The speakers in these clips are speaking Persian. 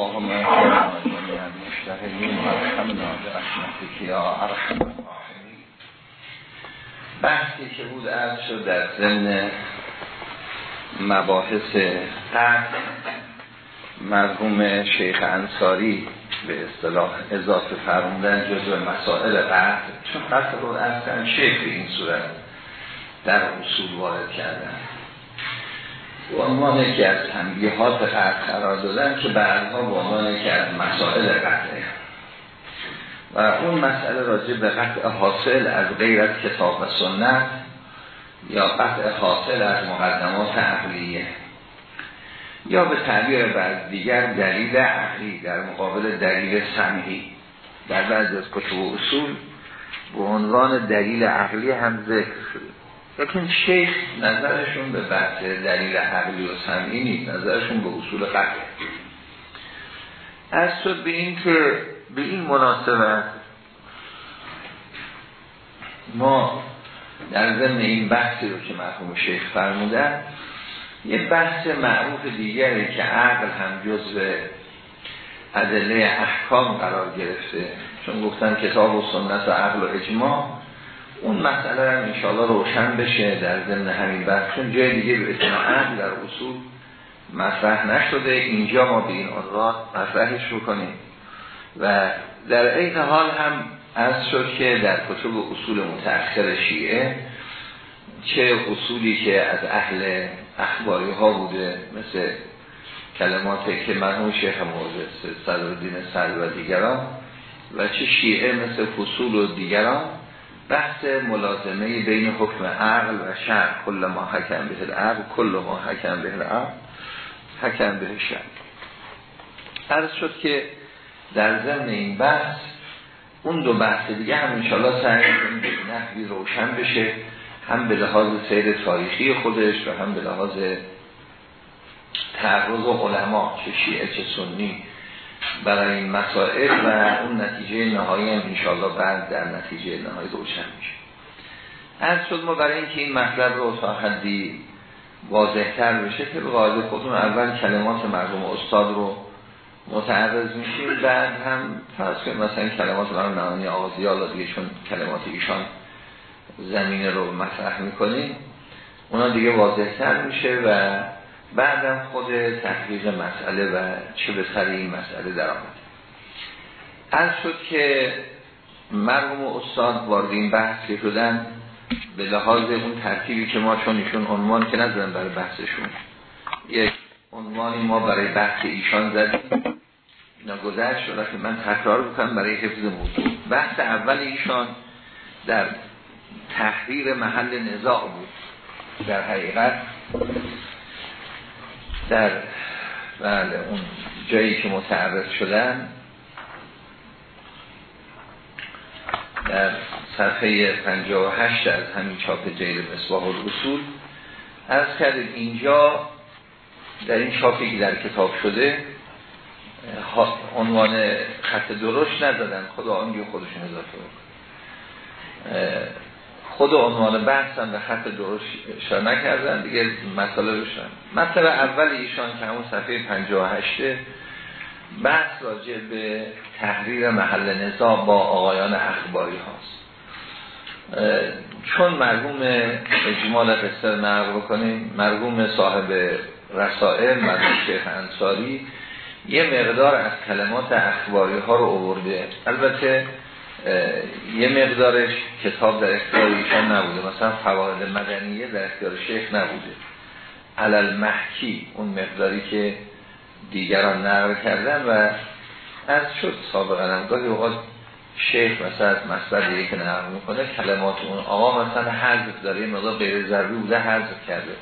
اللهم بحثی که بود از شد در ضمن مباحث قطع مرحوم شیخ انصاری به اصطلاح اضافه فرموندن جزء مسائل قطع چون قطع رو از این صورت در اصول وارد کردن. به عنوان که از تنبیهات قطع قرار دادن که بعدها به عنوان که از مسائل قطعه. و اون مسئله راجع به قطع حاصل از غیر کتاب و سنت یا قطع حاصل از مقدمات عقلیه یا به تعبیر بعد دیگر دلیل عقلی در مقابل دلیل سمعی. در بعض از کتب و اصول به عنوان دلیل عقلی هم ذکر شده. لیکن شیخ نظرشون به بحث دلیل عقلی و سمعی نیست. نظرشون به اصول قطع از شد به این که به این مناسبت ما در ضمن این بحثی رو که مرحوم شیخ فرمودن یه بحث معروف دیگری که عقل هم جزء ادله احکام قرار گرفته. چون گفتن کتاب و سنت و عقل و اجماع اون مسئله هم انشاءالله روشن بشه در ضمن همین بحث چون جای دیگه به اسم عقل در اصول مطرح نشده. اینجا ما به این عنوان مطرحش بکنیم. و در این حال هم از شد که در کتب اصول متأخر شیعه چه اصولی که از اهل اخباری ها بوده مثل کلمات که مرحوم شیخ موضع صدرالدین سر و دیگران و چه شیعه مثل فصول و دیگران. بحث ملازمه بین حکم عقل و شرع. کل ما حکم به العقل کل ما حکم به العقل حکم به شرع. عرض شد که در ضمن این بحث اون دو بحث دیگه هم انشاءالله سعی کنیم به نحوی روشن بشه هم به لحاظ سیر تاریخی خودش و هم به لحاظ تعرض علما چه شیعه چه سنی. برای این مسائل و اون نتیجه نهایی هم انشاءالله بعد در نتیجه نهایی روشن میشه. از شد ما برای اینکه این مطلب رو تا حدی واضحتر بشه که به قاعده خودمون اول کلمات مرحوم استاد رو متعرض میشیم بعد هم فرض کنیم مثلا کلمات مرحوم نهانی آغازی حالا دیگه چون کلمات ایشان زمینه رو مطرح می‌کنیم اونا دیگه واضحتر میشه و بعدم خود تحقیق مسئله و چه به سر این مسئله در آمد. از شد که مرحوم استاد وارد این بحث که شدن به لحاظ اون ترتیبی که ما چون ایشون عنوان که نزدن برای بحثشون یک عنوانی ما برای بحث ایشان زدیم. اینا گذشت شده که من تکرار بکنم برای حفظ موضوع. بحث اول ایشان در تحریر محل نزاع بود. در حقیقت در بله اون جایی که متعرض شدن در صفحه 58 از همین چاپ جیل مصباح الاصول از کردیم اینجا در این چاپی که در کتاب شده عنوان خط درشت ندادن. خدا آنگی خودشون اضافه خود عنوان بحث هم به خط درست اشاره نکردن. دیگه مسئله روشن مطلب اول ایشان که همون صفحه 58 بحث راجع به تحریر محل نظام با آقایان اخباری هاست. چون مرحوم اجمال قصه نقل بکنیم مرحوم صاحب رسائل مرحوم شیخ انصاری یه مقدار از کلمات اخباری ها رو آورده. البته یه مقدارش کتاب در اختیار ایشان نبوده. مثلا فواید مدنیه در اختیار شیخ نبوده. علل محکی اون مقداری که دیگران نقل کردن و از شد سابقا هم. اوقات شیخ مثلا از مصدر که نقل می‌کنه کلمات اون آقا مثلا حذف داره مقدار غیر ضروری بوده حذف کرده.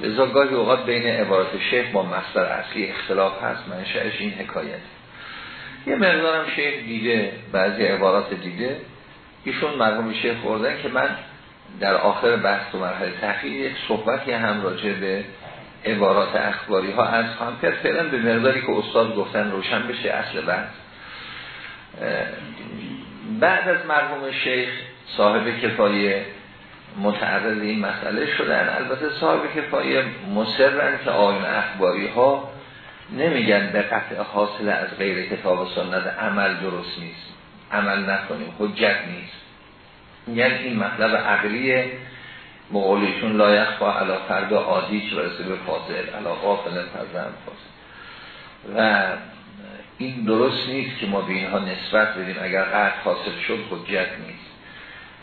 لذا گاهی اوقات بین عبارت شیخ با مصدر اصلی اختلاف هست. منشأش این حکایت. یه مقدارم شیخ دیده بعضی عبارات دیده ایشون مرحوم شیخ خوردن که من در آخر بحث و مرحله تحقیق یک صحبتی هم راجع به عبارات اخباری ها از خواهم کرد. فعلا به مقداری که استاد گفتن روشن بشه اصل بحث. بعد از مرحوم شیخ صاحب کفایه متعرض این مسئله شدن. البته صاحب کفایه مصرن که آین اخباری ها نمیگن به قطع حاصل از غیر کتاب و سنت عمل درست نیست. عمل نکنیم حجت نیست. یعنی این مطلب عقلیه مقولیشون لایخ با علا فرد عادی چه برسه به فاضل علا قافل فرزن فاضل. و این درست نیست که ما به اینها نسبت بدیم. اگر قطع حاصل شد حجت نیست.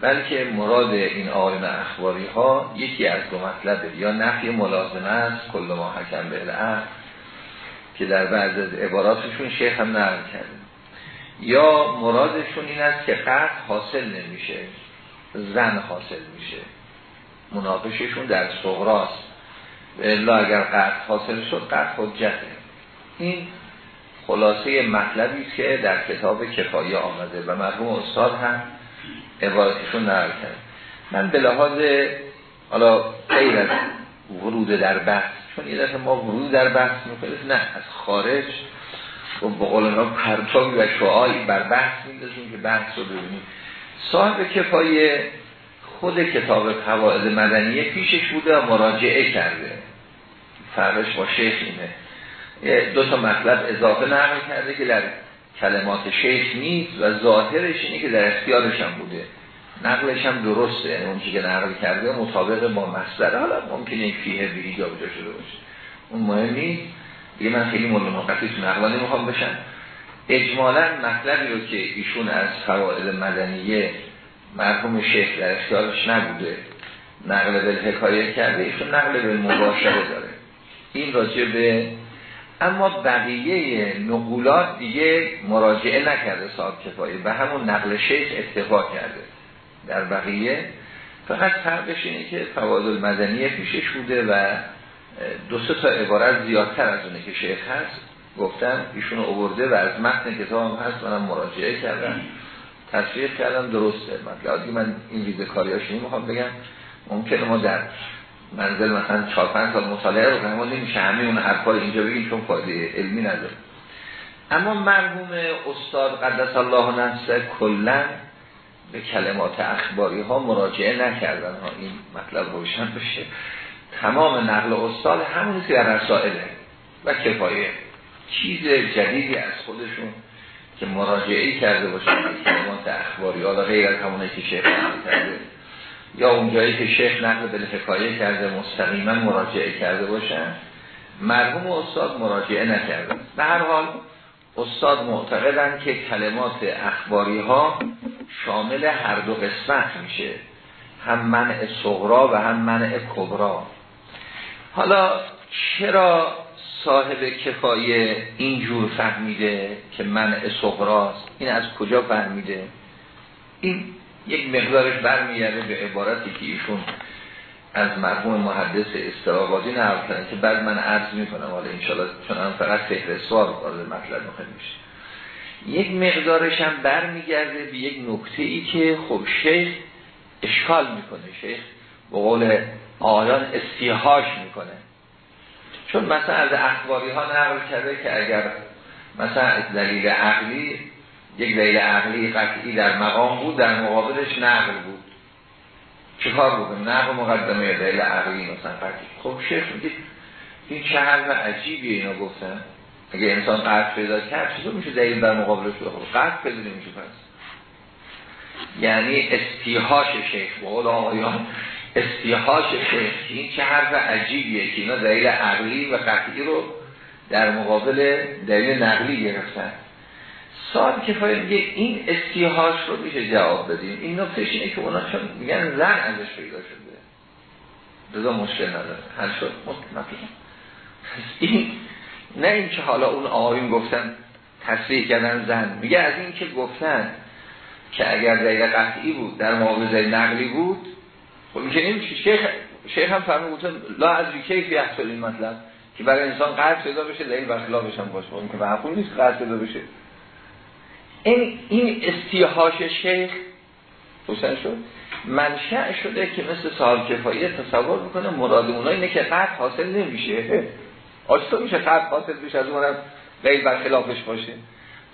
بلکه مراد این آقایون اخباری ها یکی از دو مطلبه. یا نفی ملازمه است کل ما حکم به العقل. که در بعض از عباراتشون شیخ هم نقل کرده. یا مرادشون این است که قطع حاصل نمیشه زن حاصل میشه. مناقششون در صغراست. الا اگر قطع حاصل شد قطع حجته. این خلاصه مطلبی که در کتاب کفایه آمده و مرحوم استاد هم عبارتشون کرد من به لحاظ حالا غیر از ورود در بحث چون یه دفعه ما ورود در بحث می‌کنیم نه از خارج و با قول و شعایی بر بحث میدازیم که بحث رو ببینیم. صاحب کفایه خود کتاب قواعد مدنیه پیشش بوده و مراجعه کرده. فرقش با شیخ اینه. دو تا مطلب اضافه نقل کرده که در کلمات شیخ نیست و ظاهرش اینه که در اختیارش هم بوده. نقلش هم درسته. یعنی اون که نقل کرده مطابق با مصدر. حالا ممکنه یک فیه به جا شده باشه. اون مهم نیست دیگه من خیلی مول موقتی تو نقلا نمی‌خوام بشن اجمالا مطلبی رو که ایشون از فوائد مدنیه مرحوم شیخ در اختیارش نبوده نقل به حکایه کرده ایشون نقل به مباشره داره. این راجع به اما بقیه نقولات دیگه مراجعه نکرده صاحب کفایه به همون نقل شیخ اتفاق کرده. در بقیه. فقط فرقش اینه که فواد المدنیه پیشش بوده و دو سه تا عبارت زیادتر از اونه که شیخ هست گفتم ایشون اوورده و از متن کتاب هم هست منم مراجعه کردم. تصویر کردم درسته مطلب من این ریزه کاریاش می‌خوام بگم. ممکنه ما در منزل مثلا 4 5 سال مطالعه رو ما نمیشه همه اون حرفا اینجا بگیم چون فایده علمی نداره. اما مرحوم استاد قدس الله نفسه کلا به کلمات اخباری ها مراجعه نکردن ها این مطلب روشن بشه. تمام نقل استاد همونی که در رسائله و کفایه. چیز جدیدی از خودشون که مراجعه کرده باشن به کلمات اخباری حالا غیر از همونه که شیخ کرده. یا اونجایی که شیخ نقل به حکایه کرده مستقیما مراجعه کرده باشن. مرحوم استاد مراجعه نکرده. به هر حال استاد معتقدن که کلمات اخباری ها شامل هر دو قسمت میشه. هم منع صغرا و هم منع کبرا. حالا چرا صاحب کفایه اینجور فهمیده که منع صغراست؟ این از کجا فهمیده؟ این یک مقدارش برمیگرده به عبارتی که ایشون از مرحوم محدث استرابادی نقل کردن که بعد من عرض می‌کنم حالا انشالله چون فقط فهرستوار وارد مطلب می‌خواد میشه. یک مقدارش هم برمیگرده به یک نکته ای که خب شیخ اشکال می‌کنه شیخ به قول آیان استیهاش می‌کنه. چون مثلا از اخباری ها نقل کرده که اگر مثلا دلیل عقلی یک دلیل عقلی قطعی در مقام بود در مقابلش نقل بود. چه کار بود؟ نقل مقدمه دلیل عقلی مثلا قطعی خب شیخ میگه این چه حرف عجیبی اینا گفتن. اگه انسان قطع پیدا کرد چطور میشه دلیل در مقابلش خب قطع پیدا نمیشه پس. یعنی استیهاش شیخ بقول آقایان استیهاش شیخ این چه حرف عجیبیه که اینا دلیل عقلی و قطعی رو در مقابل دلیل نقلی گرفتن. سال کفایه میگه این استیهاش رو میشه جواب بدیم این نکتهش اینه که اونا چون میگن زن ازش پیدا شده. رضا مشکل نداره. حل شد. این نه این که حالا اون آقایون گفتن تصریح کردن زن. میگه از این که گفتن که اگر دلیل قطعی بود در مقابل نقلی بود خب میشه شیخ شیخ هم فرمود لا از کیف یحصل این مطلب؟ که برای انسان قطع پیدا بشه دلیل برخلافش هم باشه. اون که معقول نیست قطع پیدا بشه. این این استیهاش شیخ روشن شد. منشأ شده که مثل صاحب کفایه تصور می‌کنه مراد اونها اینه که قطع حاصل نمیشه. آشتا میشه قطع حاصل بشه از اونم غیر برخلافش باشه.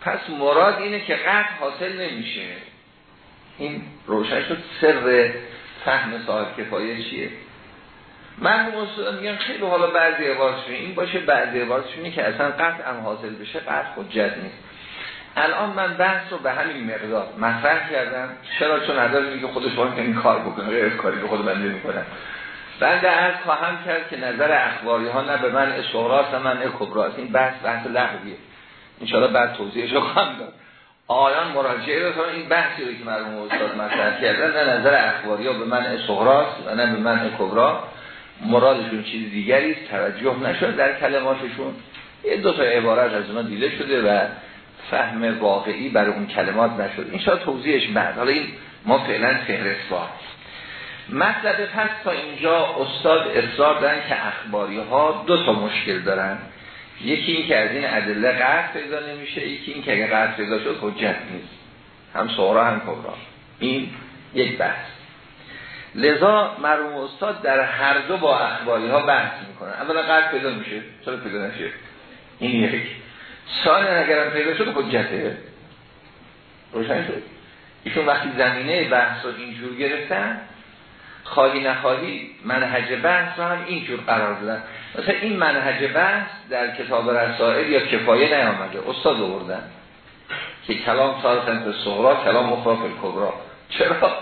پس مراد اینه که قطع حاصل نمیشه. این روشن شد. سر فهم صاحب کفایه چیه؟ من میگم خیلی حالا بعضی عبارتشون این باشه بعضی عبارتشونی که اصلا قطع هم حاصل بشه قطع حجت نیست. الان من بحث رو به همین مقدار مطرح کردم. چرا؟ چون نداره میگه خودش باید این کار بکنه غیر کاری که خود من نمی کنم بعد از خواهم کرد که نظر اخباری ها نه به من اشغراست نه من کبراست این بحث بحث لغویه. انشاءالله بعد توضیحش رو خواهم داد. آیان مراجعه بکنن این بحثی رو که مرحوم استاد مطرح کردن نه نظر اخباری ها به من اشغراست و نه به من کبرا. مرادشون چیز دیگری توجه نشده در کلماتشون. یه دو تا عبارت از اونا دیده شده و فهم واقعی برای اون کلمات نشد. این شاید توضیحش بعد. حالا این ما فعلا فهرست با مطلب پس تا اینجا استاد اصرار دارن که اخباری ها دو تا مشکل دارن. یکی این که از این ادله قرد پیدا نمیشه یکی این که اگه قرد پیدا شد حجت نیست. هم صغرا هم کبرا. این یک بحث. لذا مرحوم استاد در هر دو با اخباری ها بحث می‌کنن اولا قرد پیدا میشه چرا پیدا نشه؟ این یک. ثانیا اگرم پیدا شد حجته. روشن شد. ایشون وقتی زمینه بحث رو اینجور گرفتن خواهی نخواهی منهج بحث رو هم اینجور قرار دادن. مثلا این منهج بحث در کتاب رسائل یا کفایه نیامده. استاد آوردن که کلام به صغرا کلام مخراف کبرا چرا؟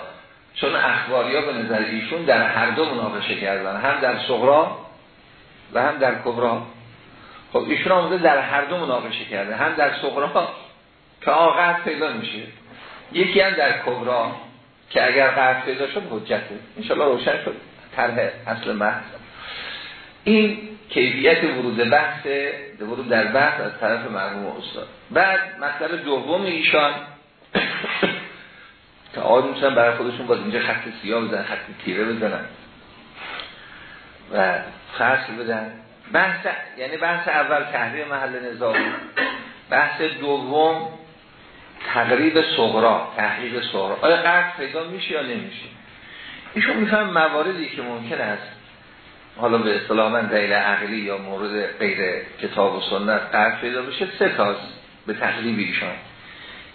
چون اخباری ها به نظر ایشون در هر دو مناقشه کردن. هم در صغرا و هم در کبرا. خب ایشون آمده در هر دو مناقشه کرده. هم در صغرا که آقا پیدا میشه. یکی هم در کبرا که اگر قرض پیدا شد حجته انشالله روشن شد. طرح اصل بحث. این کیفیت ورود بحث ورود در بحث از طرف مرحوم استاد. بعد مطلب دوم ایشان که آقای می‌تونن برای خودشون باز اینجا خط سیاه بزنن خط تیره بزنن و فصل بدن. بحث یعنی بحث اول تحریم محل نظام. بحث دوم تقریب صغرا تحریب صغرا. آیا قرد پیدا میشه یا نمیشه؟ ایشون میفهم مواردی که ممکن است. حالا به اصطلاح من دلیل عقلی یا مورد غیر کتاب و سنت قرد پیدا بشه سه تاست به تقریب ایشان.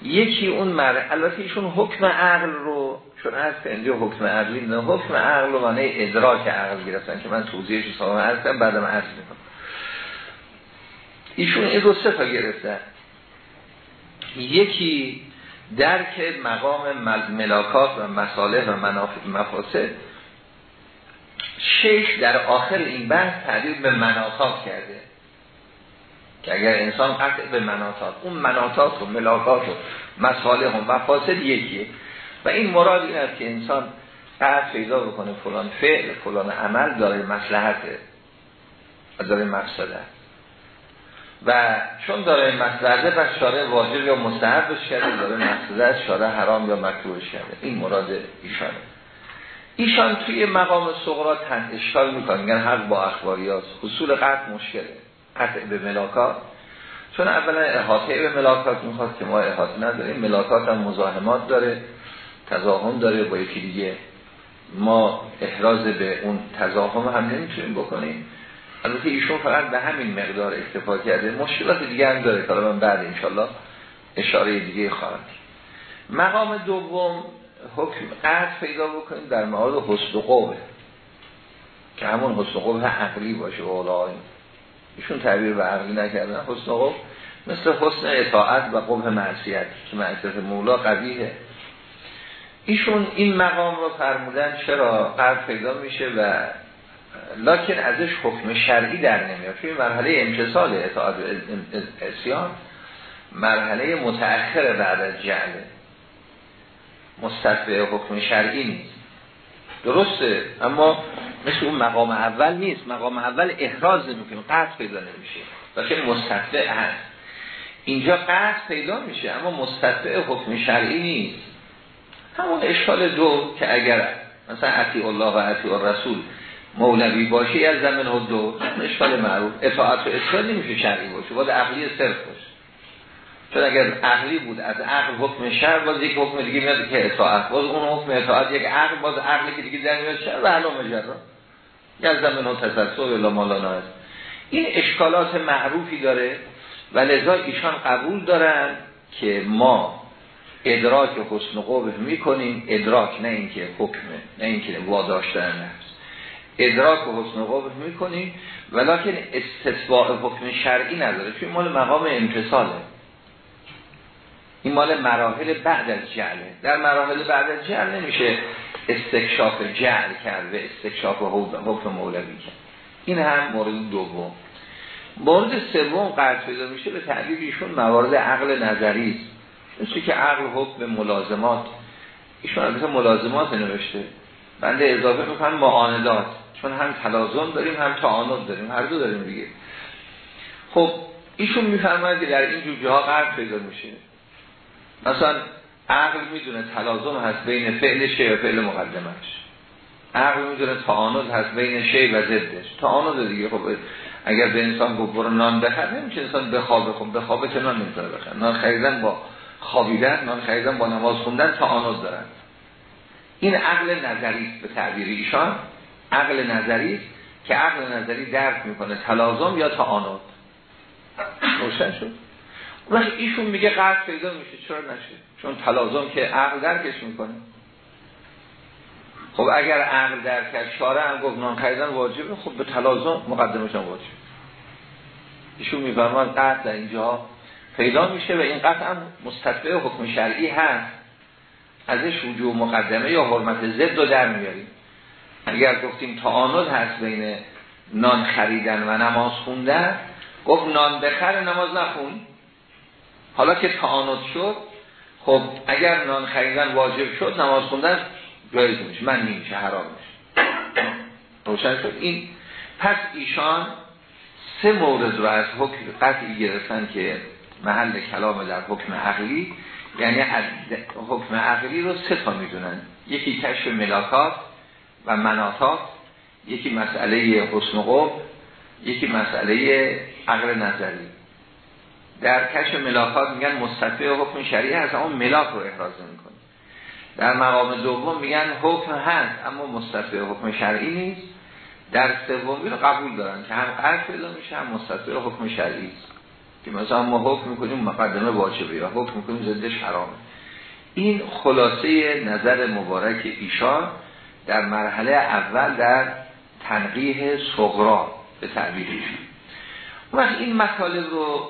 یکی اون مر البته ایشون حکم عقل رو چون از اینجا حکم عقلی نه حکم عقل رو معنی ادراک عقل گرفتن که من توضیحش سلام عرض بعدم عرض می‌کنم. ایشون این رو سه تا گرفتن یکی درک مقام ملاکات و مصالح و منافع مفاسد. شش در آخر این بحث تعبیر به مناطات کرده. که اگر انسان قطع به مناطات اون مناطات و ملاکات و مصالح و مفاسد یکیه. این مراد این است که انسان قطع پیدا بکنه فلان فعل فلان عمل داره مسلحته داره مقصده و چون داره مسلحته پس شاره واجب یا مستحبش کرده داره مقصده شاره حرام یا مکروهش کرده این مراد ایشانه ایشان توی مقام صغرا اشکال می‌کنن میگن حق با اخباریات حصول قطع مشکله. قطع به ملاکات چون اولا احاطه به ملاکات می‌خواد که ما احاطه نداریم. ملاکات هم مزاحمات داره. تضاهم داره با یکی دیگه. ما احراز به اون تضاهم هم نمی‌تونیم بکنیم. البته ایشون فقط به همین مقدار اکتفا کرده. مشکلات دیگه هم داره. که من بعد انشالله اشاره دیگه خواهم مقام دوم حکم قرد پیدا بکنیم در مورد حسن قوه که همون حسن قوه عقلی باشه و ایشون تعبیر به عقلی نکردن. حسن قوه مثل حسن اطاعت و قوه معصیت. که معصیت مولا قویه ایشون این مقام رو فرمودن چرا قرد پیدا میشه و لکن ازش حکم شرعی در نمیاد. چون مرحله امتصال اطاعت اسیان مرحله متأخر بعد از جعله مستطبع حکم شرعی نیست. درسته اما مثل اون مقام اول نیست. مقام اول احراز نمی‌کنیم قطع پیدا نمیشه. لیکن مستطبع هست. اینجا قطع پیدا میشه اما مستطبع حکم شرعی نیست. همون اشکال دو که اگر مثلا عطی الله و عطی الرسول مولوی باشه از زمین دو اشکال معروف. اطاعت و اشکال نمیشه شرعی باشه باید عقلی صرف باشه. چون اگر عقلی بود از عقل حکم شر باز یک حکم دیگه میاد که اطاعت. باز اون حکم اطاعت یک عقل باز عقلی که دیگه در میاد شر و حالا مجرد یا زمین و تسلسل الا مالانا است. این اشکالات معروفی داره و لذا ایشان قبول دارن که ما ادراک حسن قبح می‌کنیم. ادراک نه اینکه حکمه نه اینکه واداشتن. نفس ادراک و حسن قبح می‌کنیم. ولیکن استثباء حکم شرعی نداره. چون مال مقام امتصاله این مال مراحل بعد از جعله. در مراحل بعد از جعل نمیشه استکشاف جعل کرد و استکشاف حکم مولوی کرد. این هم مورد دوم. مورد سوم قرض پیدا میشه به تعبیر موارد عقل نظری. است مثل که عقل حکم ملازمات. ایشون البته ملازمات نوشته. بنده اضافه می‌کنم معاندات چون هم تلازم داریم هم تعاند داریم هر دو داریم دیگه. خب ایشون میفرماید که در این جوجه ها قرض پیدا میشه. مثلا عقل می‌دونه تلازم هست بین فعل شی و فعل مقدمش. عقل می‌دونه تعاند هست بین شی و ضدش تعاند دیگه خب اگر به انسان گفت برو نان بخر نمیشه انسان بخوابه. خب بخوابه که نان نمی‌تونه بخر نان خریدن با خوابیدن نان خریدن با نماز خوندن تعاند دارن. این عقل نظری به تعبیر ایشان. عقل نظری که عقل نظری درک می‌کنه تلازم یا تعاند روشن شد؟ وقتی ایشون میگه قرض پیدا میشه چرا نشه؟ چون تلازم که عقل درکش می‌کنه. خب اگر عقل درک کرد شاره هم گفت نان خریدن واجبه خب به تلازم مقدمش هم واجب ایشون میفرمان قطع در اینجا پیدا میشه و این قطع هم مستطبع حکم شرعی هست. ازش وجود مقدمه یا حرمت زد رو در میاریم. اگر گفتیم تعاند هست بین نان خریدن و نماز خوندن گفت نان بخر نماز نخون. حالا که تعاند شد خب اگر نان خریدن واجب شد نماز خوندن جایز میشه. من نمیشه حرام میشه. روشن شد. این پس ایشان سه مورد رو از حکم قطعی گرفتن که محل کلام در حکم عقلی یعنی حکم عقلی رو سه تا می‌دونن. یکی کشف ملاکات و مناطات یکی مسئله حسن قب یکی مسئله عقل نظری. در کشف ملاکات میگن مستطبع حکم شریعه هست اما ملاک رو احراز می‌کنه در مقام دوم میگن حکم هست اما مستطبع حکم شرعی نیست. در سومی رو قبول دارن که هم قرض پیدا میشه هم حکم شرعی است. که مثلا ما حکم می‌کنیم مقدمه واجبه یا حکم می‌کنیم زدش حرامه. این خلاصه نظر مبارک ایشان در مرحله اول در تنقیه صغرا به تعبیرشون وقت این مطالب رو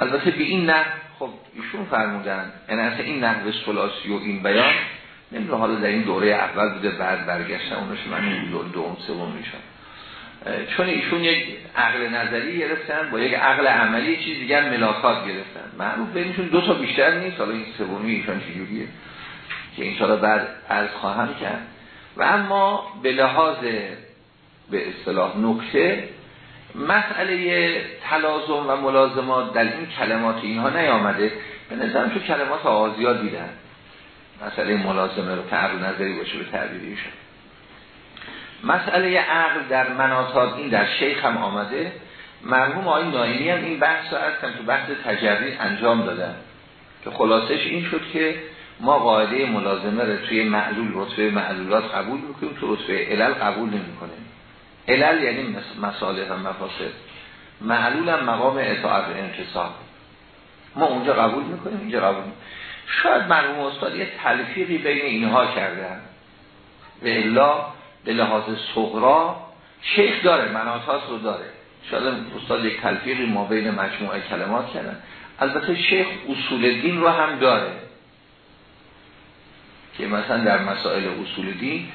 البته به این نه خب ایشون فرمودن یعنی اصلا این نحو سلاسی و این بیان نمی‌دونم حالا در این دوره اول بوده بعد برگشتن اونش من این دوم سوم میشن چون ایشون یک عقل نظری گرفتن با یک عقل عملی چیز دیگر ملاکات گرفتن. معروف بینشون دو تا بیشتر نیست حالا این سومی ایشان چجوریه؟ که این بعد از خواهم کرد. و اما به لحاظ به اصطلاح نکته مسئله تلازم و ملازمات در این کلمات اینها نیامده. به نظرم تو کلمات آغازی ها دیدن. مسئله ملازمه رو که نظری باشه به تعبیر مسئله عقل در مناطات این در شیخ هم آمده. مرحوم آقای ناینی هم این بحث رو هستن تو بحث تجربی انجام دادن. که خلاصش این شد که ما قاعده ملازمه رو توی معلول رتبه معلولات قبول می‌کنیم تو رتبه علل قبول نمی‌کنیم. علل یعنی مساله و مفاسد. معلول هم مقام اطاعت انتصاب. ما اونجا قبول می‌کنیم اینجا قبول می‌کنیم. شاید مرحوم استاد یه تلفیقی بین اینها کردن به الا به لحاظ صغرا شیخ داره مناطات رو داره. شاید استاد یک تلفیقی ما بین مجموعه کلمات کردن. البته شیخ اصول دین رو هم داره. که مثلا در مسائل اصول دین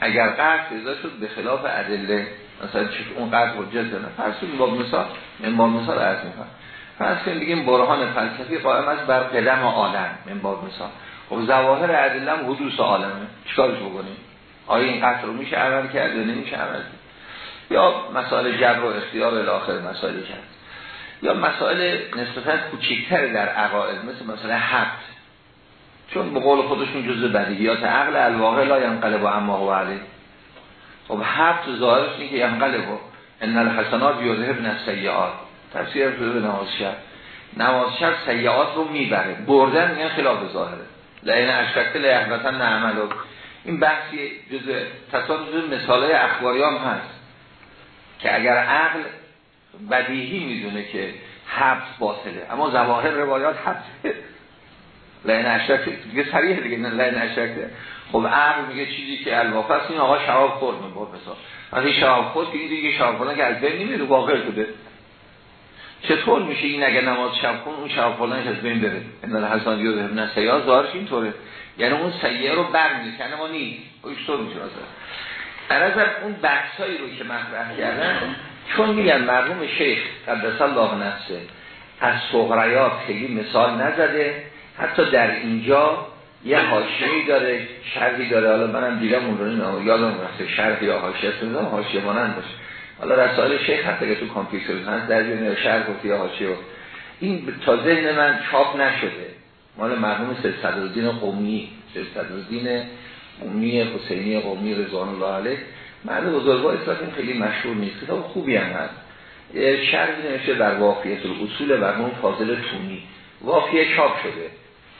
اگر قرد پیدا شد به خلاف ادله مثلا چه اون قرد حجت فرض کنیم با مثال من با مثال عرض می‌کنم. فرض کنیم بگیم برهان فلسفی قائم است بر قدم عالم من با مثال. خب ظواهر ادله هم حدوث عالمه. چیکارش بکنیم؟ آیا این قطع رو میشه عمل کرد یا نمیشه عمل کرد؟ یا مسائل جبر و اختیار الاخر مسائلی کرد. یا مسائل نسبتا کوچکتر در عقاید مثل مثلا حد چون به قول خودشون جز بدیهیات عقل الواقع لا ینقلب و اما هو علی خب حد ظاهرش اینه که ینقلب. ان الحسنات یذهبن السیئات. تفسیر به نماز شب. نماز شب سیئات رو می‌بره. بردن میگن خلاف ظاهره. لعین اشکت لیحبتن نعمل این بحثی جز تصادف مثال اخباریان هست که اگر عقل بدیهی می‌دونه که حبس باطله اما ظواهر روایات حبس. لین اشرک دیگه صریح دیگه نه لین اشرک. خب عقل میگه چیزی که الواقع است این آقا شراب خورد من با مثال. وقتی شراب خورد که دیگه شراب خوردن که از بین نمیره واقع شده. چطور میشه این اگه نماز شب خون اون شب خوردنش از بین بره؟ ان الحسن یوز ابن سیاز ظاهرش اینطوره. یعنی اون سیه رو برمیکنه ما نیست میشه از اون. بحثایی رو که مطرح کردن چون میگن مرحوم شیخ قدس الله نفسه از صغریات خیلی مثال نزده حتی در اینجا یه حاشیه‌ای داره شرحی داره. حالا منم دیدم اون رو یادم رفته شرح یا حاشیه است حاشیه مانند باشه. حالا رسائل شیخ حتی که تو کامپیوتر هست در جون شرح و حاشیه. این تا ذهن من چاپ نشده. مال مرحوم صدرالدین قومی صدرالدین قومی حسینی قومی رضوان الله علیه. مرد بزرگوار اصلاح خیلی مشهور نیست. کتاب خوبی هم هست. شرحی نمیشه در واقعیت اصول مرحوم فاضل تونی. واقعیه چاپ شده.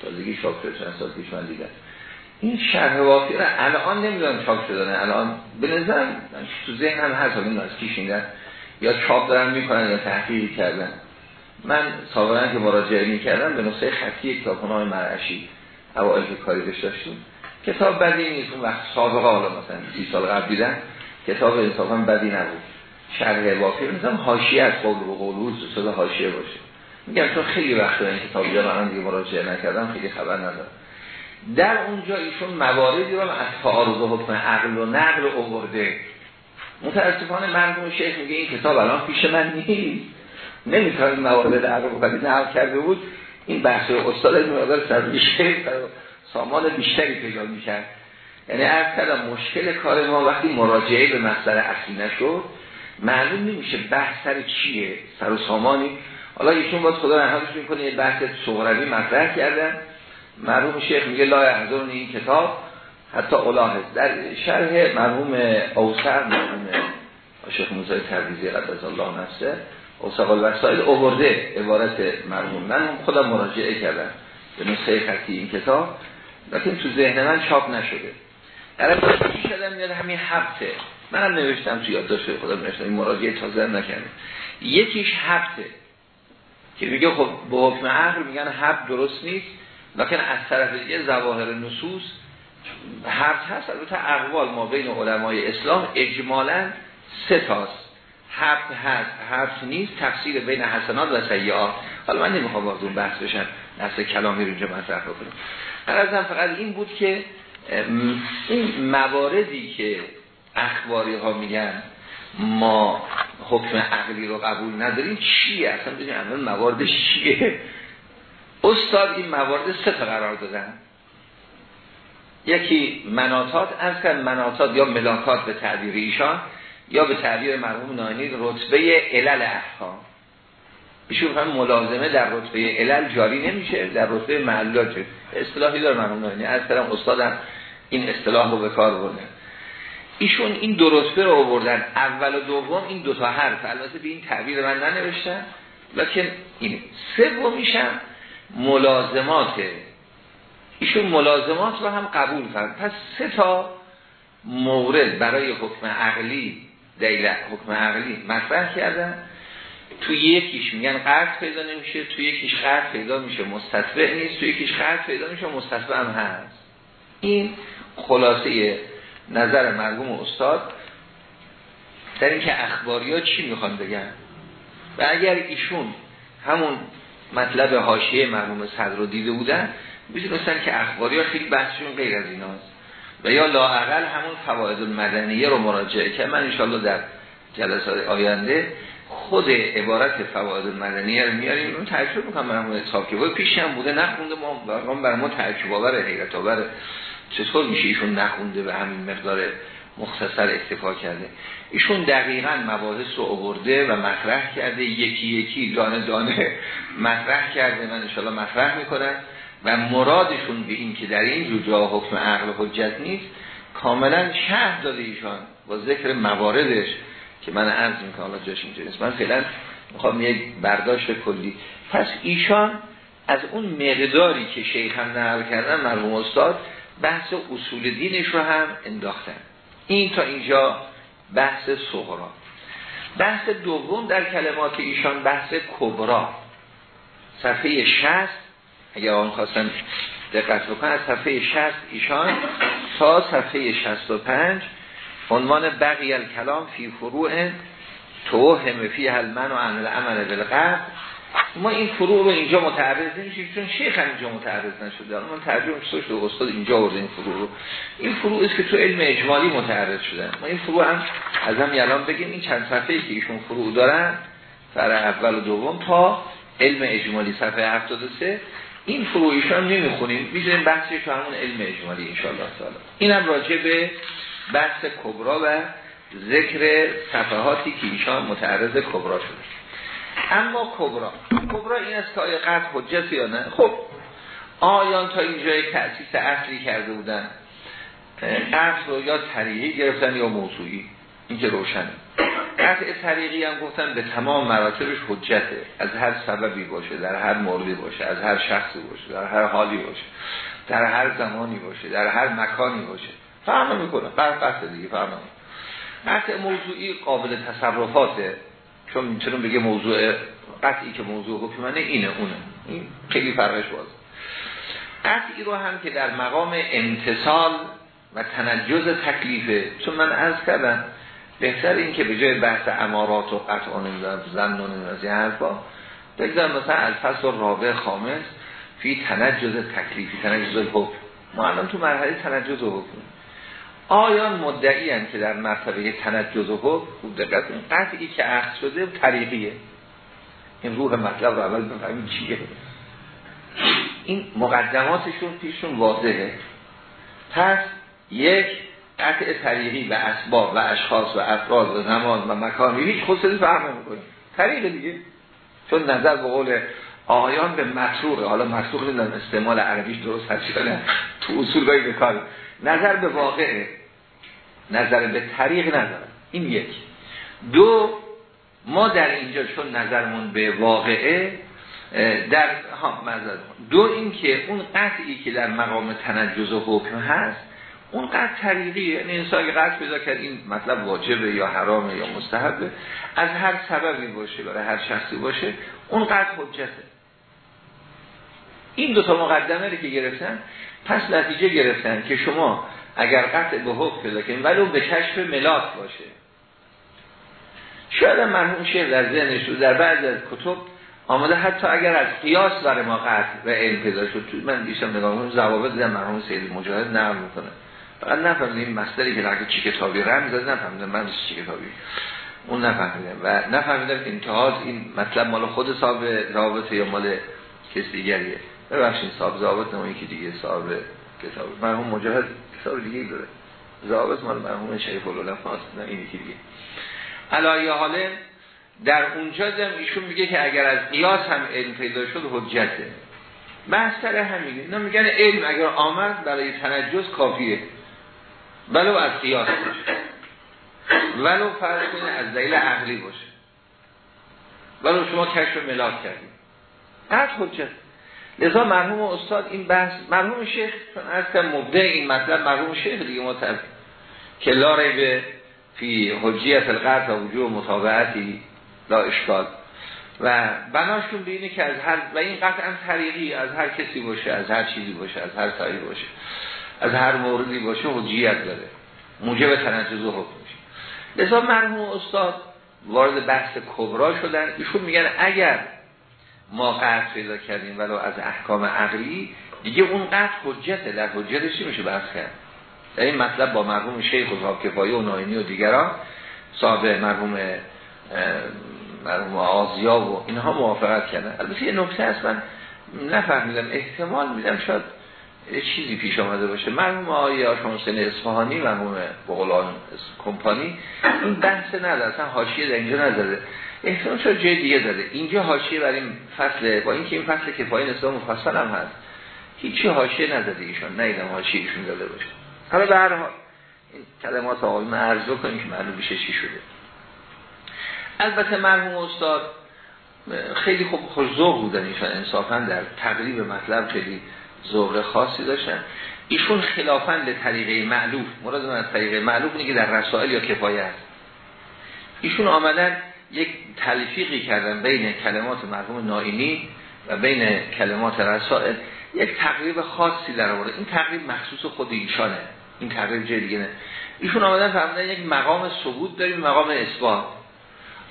تازگی چاپ شده چند سال پیش من دیدم. این شرح واقعی را الان نمی‌دونم چاپ شده نه. الان به نظر تو ذهن هم هست این از کشیندن یا چاپ دارن می‌کنن یا تحقیقی کردن. من سابقا که مراجعه می‌کردم به نسخه خطی کتابخانه مرعشی اوائل که کاری داشتیم. کتاب بدی نیست اون وقت سابقه حالا مثلا 30 سال قبل دیدن کتاب انصافا بدی نبود. شرح واقعی مثلا حاشیه از قول و قول صدا حاشیه باشه. میگم چون خیلی وقت این کتاب من دیگه مراجعه نکردم خیلی خبر ندارم. در اونجا ایشون مواردی رو از تعارض حکم عقل و نقل اوورده متاسفانه مرحوم شیخ میگه این کتاب الان پیش من نیست. نمی‌تونم موارد عقل و نقل کرده بود این بحث استاد این مقدار سر سامان بیشتری پیدا می‌کرد. یعنی از کردم مشکل کار ما وقتی مراجعه به مصدر اصلی نشد معلوم نمیشه بحث سر چیه سر و سامانی. حالا ایشون باید خدا رحمتش می‌کنه یه بحث صغروی مطرح کردن. مرحوم شیخ میگه لا یحضرن این کتاب حتی الاحظ در شرح مرحوم اوسر مرحوم شیخ موسی تبریزی قدس الله نفسه اوسق الوسائل اوورده عبارت مرحوم. من خودم مراجعه کردم به نسخه خطی این کتاب لیکن تو ذهن من چاپ نشده. در شدم؟ میاد همین حبته منم نوشتم تو یادداشت خودم نوشتم. این مراجعه تازه نکردم. یکیش حبته که میگه خب به حکم عقل میگن حب درست نیست لیکن از طرف دیگه زواهر نصوص حبت هست. البته اقوال ما بین علمای اسلام اجمالا سه تاست. حبت هست حبت نیست تفسیر بین حسنات و سیعات حالا من نمی‌خوام وارد اون بحث بشم. نفس کلامی رو اینجا مطرح بکنم قرارم فقط این بود که این مواردی که اخباری ها میگن ما حکم عقلی رو قبول نداریم چیه؟ اصلا بگیم اول مواردش چیه؟ استاد این موارد سه تا قرار دادن. یکی مناتات از کن مناتات یا ملاکات به تعبیر ایشان. یا به تعبیر مرحوم نانی رتبه علل احکام. ایشون هم ملازمه در رتبه علل جاری نمیشه در رتبه محلات اصطلاحی داره مرحوم نانی. از طرف استادم این اصطلاح رو به کار برده ایشون این دو رتبه رو آوردن. اول و دوم این دو تا حرف. البته به این تعبیر من ننوشتن. لکن این میشن ملازمات. ایشون ملازمات رو هم قبول کرد پس سه تا مورد برای حکم عقلی دلیل حکم عقلی مطرح کردن. توی یکیش میگن قرض پیدا نمیشه توی یکیش قرض پیدا میشه. مستطبع نیست توی یکیش قرض پیدا میشه مستطبع هم هست. این خلاصه نظر مرگوم استاد در اینکه اخباری ها چی می‌خوان بگن. و اگر ایشون همون مطلب حاشیه مرحوم صدر رو دیده بودن می‌دونستن که اخباری ها خیلی بحثشون غیر از ایناست. و یا لاعقل همون فواید المدنیه رو مراجعه که من انشالله در جلسات آینده خود عبارت فواید المدنیه رو میاریم. اون تعجب می‌کنم مرحوم اصحاب که پیش هم بوده نخونده. ما برای ما تعجب آور حیرت آور چطور میشه ایشون نخونده به همین مقدار مختصر اکتفا کرده؟ ایشون دقیقا مباحث رو آورده و مطرح کرده. یکی یکی دانه دانه مطرح کرده. من انشاءالله مطرح می‌کنن و مرادشون به این که در این جا حکم عقل حجت نیست کاملا شهر داده ایشان با ذکر مواردش که من عرض می‌کنم حالا جاش اینجا نیست. من فعلا می‌خوام یک برداشت کلی. پس ایشان از اون مقداری که شیخ هم نقل کردن مرحوم استاد بحث اصول دینش رو هم انداختن. این تا اینجا بحث صغرا. بحث دوم در کلمات ایشان بحث کبرا. صفحه 60 اگر آن خواستن دقت بکن از صفحه 60 ایشان تا صفحه 65 عنوان بقی الکلام فی فروع توهم فی من و عمل عمل بالقلب ما این فروع رو اینجا متعرض نمیشیم چون شیخ هم اینجا متعرض نشده. من ترجمه شد و استاد اینجا ورده این فروع رو. این فروع است که تو علم اجمالی متعرض شدن ما این فروع هم از هم یلان بگیم. این چند صفحه که ایشون فروع دارن فر اول و دوم تا علم اجمالی صفحه 73 این فروعیشان نمی‌خونیم. می‌ذاریم بحثش تو همون علم اجمالی انشاءالله تعالی. اینم راجع به بحث کبرا و ذکر صفحاتی که ایشان متعرض کبرا شده. اما کبرا کبرا این است که آیا حجت یا نه؟ خب آیان تا اینجای تأسیس اصلی کرده بودن قطع رو یا طریقی گرفتن یا موضوعی. این که روشنه. قطع طریقی هم گفتن به تمام مراتبش حجته. از هر سببی باشه در هر موردی باشه از هر شخصی باشه در هر حالی باشه در هر زمانی باشه در هر مکانی باشه. فهم می‌کنه قطع قطع دیگه فهم قطع موضوعی قابل تصرفاته. چون می‌تونم بگه موضوع قطعی که موضوع حکمنه اینه اونه. این خیلی فرقش باز. قطعی رو هم که در مقام امتصال و تنجز تکلیفه. چون من عرض کردم بهتر این که به جای بحث امارات و قطع نمی‌دونم زن و نمی‌دونم حرفا بگذارم مثلا الفصل رابع خامس فی تنجز تکلیفی تنجز حکم. ما الان تو مرحله تنجز حکم. آیان مدعی هم که در مرتبه تنجز و حکم؟ خوب دقت این قطعی که عقد شده طریقیه. این روح مطلب رو اول بفهمیم چیه. این مقدماتشون پیشون واضحه. پس یک قطع طریقی و اسباب و اشخاص و افراد و زمان و مکان هیچ خصوصی فهم نمی‌کنه. طریق دیگه. چون نظر به قول آیان به مسروق حالا مسروق نمی‌دونم استعمال عربیش درست هست نه. تو اصول گاهی بکار نظر به واقعه نظر به طریق ندارم این یک. دو ما در اینجا چون نظرمون به واقعه در ها دو اینکه اون قطعی که در مقام تنجز و حکم هست اون قطع طریقیه یعنی انسان اگه قطع پیدا کرد این مطلب واجبه یا حرامه یا مستحبه. از هر سببی باشه برای هر شخصی باشه اون قطع حجته. این دو تا مقدمه که گرفتن پس نتیجه گرفتن که شما اگر قطع به حکم پیدا کنید ولو به کشف ملاک باشه. شاید مرحوم شیخ در ذهنش در بعض از کتب آمده حتی اگر از قیاس برای ما قطع و علم پیدا شد من دیشم نگاه کنم ضوابط دیدم مرحوم سید مجاهد نقل می‌کنه. فقط این مصدری که در چی کتابی رمز داد نفهمیدم. من چی کتابی. اون نفهمیدم. و نفهمیدم که انتهاز این مطلب مال خود صاحب رابطه یا مال کسی دیگریه. ببخشید صاحب ضابط نمایی که دیگه صاحب کتاب. مرحوم مجاهد کتاب دیگه داره. ضابط مال مرحوم شریف العلماء نه این یکی دیگه. علایه حاله در اونجا دم ایشون میگه که اگر از قیاس هم علم پیدا شد حجته بحث سر همینه. اینا میگن علم اگر آمد برای تنجز کافیه. ولو از قیاس باشه. ولو فرض کنه از دلیل عقلی باشه. ولو شما کشف ملاک کردید. هر حجت لذا مرحوم استاد این بحث مرحوم شیخ چون از که مبدع این مطلب مرحوم شیخ دیگه ما که لاره به فی حجیت القرد و وجود مطابعتی لا اشکال. و بناشون به اینه که از هر و این قطعا طریقی از هر کسی باشه از هر چیزی باشه از هر سایی باشه. از هر موردی باشه حجیت داره. موجب تنجز و حکم میشه. لذا مرحوم استاد وارد بحث کبرا شدن. ایشون میگن اگر ما قطع پیدا کردیم ولو از احکام عقلی دیگه اون قطع حجته. در حجتش میشه بحث کرد؟ در این مطلب با مرحوم شیخ و کفایی و ناینی و دیگران صاحب مرحوم مرحوم آزیا و اینها موافقت کردن. البته یه نکته هست من نفهمیدم احتمال میدم شاید چیزی پیش آمده باشه. مرحوم آقای آشان حسین اصفهانی مرحوم بغلان کمپانی. این بحث نداره اصلا حاشیه در اینجا نداره. احتمال شاید جای دیگه داره. اینجا حاشیه برای این فصل با اینکه این فصل کفایی نسبت مفصل هم هست هیچی حاشیه نداره ایشون. نیدم حاشیه ایشون داده باشه. حالا حال این کلمات آقایون عرض کنیم که معلوم بشه چی شده. البته مرحوم استاد خیلی خوب خوشذوق بودن ایشان. انصافا در تقریب مطلب خیلی ذوق خاصی داشتن. ایشون خلافا به طریقه معلوف مراد من از طریقه معلوف اینه که در رسائل یا کفایه است ایشون آمدن یک تلفیقی کردن بین کلمات مرحوم نائینی و بین کلمات رسائل. یک تقریب خاصی در آورده. این تقریب مخصوص خود ایشانه. این تقریب جای دیگه نه. ایشون آمدن فرمودن یک مقام ثبوت داریم مقام اثبات.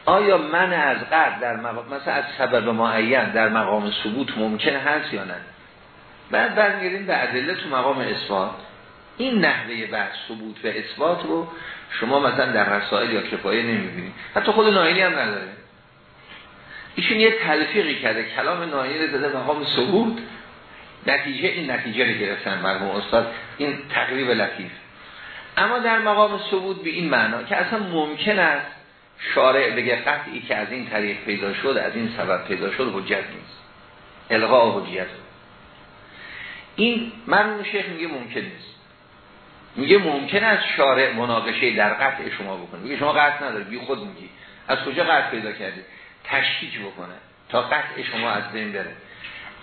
آیا من از قد در مقام مثلا از سبب معین در مقام ثبوت ممکن هست یا نه؟ بعد برمیگردیم به ادله تو مقام اثبات. این نحوه بحث ثبوت و اثبات رو شما مثلا در رسائل یا کفایه نمی‌بینید. حتی خود ناینی هم نداره. ایشون یه تلفیقی کرده کلام ناینی رو زده مقام ثبوت. نتیجه این نتیجه رو گرفتن مرحوم استاد. این تقریب لطیف. اما در مقام ثبوت به این معنا که اصلا ممکن است شارع بگه قطعی که از این طریق پیدا شد از این سبب پیدا شد حجت نیست. الغاء حجیت این مرحوم شیخ میگه ممکن نیست. میگه ممکن است شارع مناقشه در قطع شما بکنه. میگه شما قطع نداره بی خود میگی. از کجا قطع پیدا کردی تشکیک بکنه تا قطع شما از بین بره.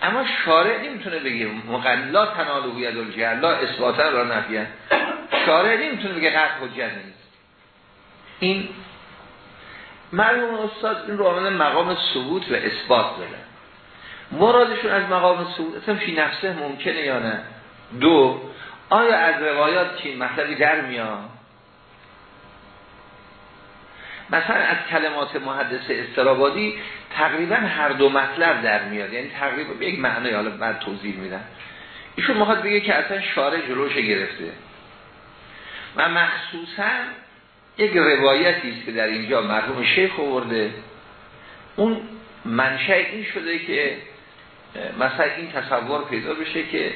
اما شارع نمی‌تونه بگه مقلا تنالو ید الجهل لا اثباتا را نفیه. شارع نمی‌تونه بگه قطع حجت نیست. این مرحوم استاد این رو آمدن مقام ثبوت و اثبات دادن مرادشون از مقام ثبوت اصلا فی نفسه ممکنه یا نه؟ دو آیا از روایات که مطلبی در میاد؟ مثلا از کلمات محدث استرابادی تقریبا هر دو مطلب در میاد. یعنی تقریبا به یک معنی حالا بعد توضیح میدن ایشون می‌خواد بگه که اصلا شارع جلوش گرفته. و مخصوصا یک روایتی است که در اینجا مرحوم شیخ آورده. اون منشأ این شده که مثلا این تصور پیدا بشه که